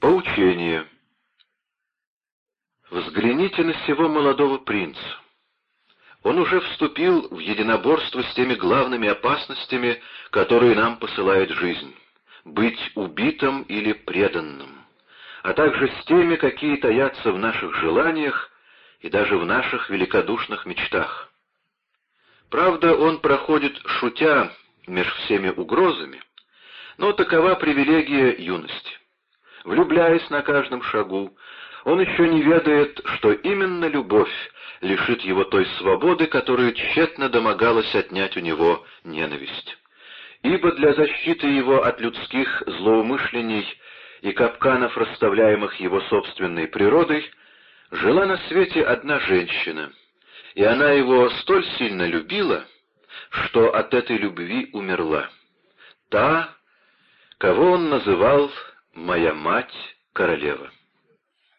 Поучение. Взгляните на сего молодого принца. Он уже вступил в единоборство с теми главными опасностями, которые нам посылает жизнь — быть убитым или преданным, а также с теми, какие таятся в наших желаниях и даже в наших великодушных мечтах. Правда, он проходит, шутя, меж всеми угрозами, но такова привилегия юности. Влюбляясь на каждом шагу, он еще не ведает, что именно любовь лишит его той свободы, которую тщетно домогалась отнять у него ненависть. Ибо для защиты его от людских злоумышлений и капканов, расставляемых его собственной природой, жила на свете одна женщина, и она его столь сильно любила, что от этой любви умерла. Та, кого он называл «моя мать королева».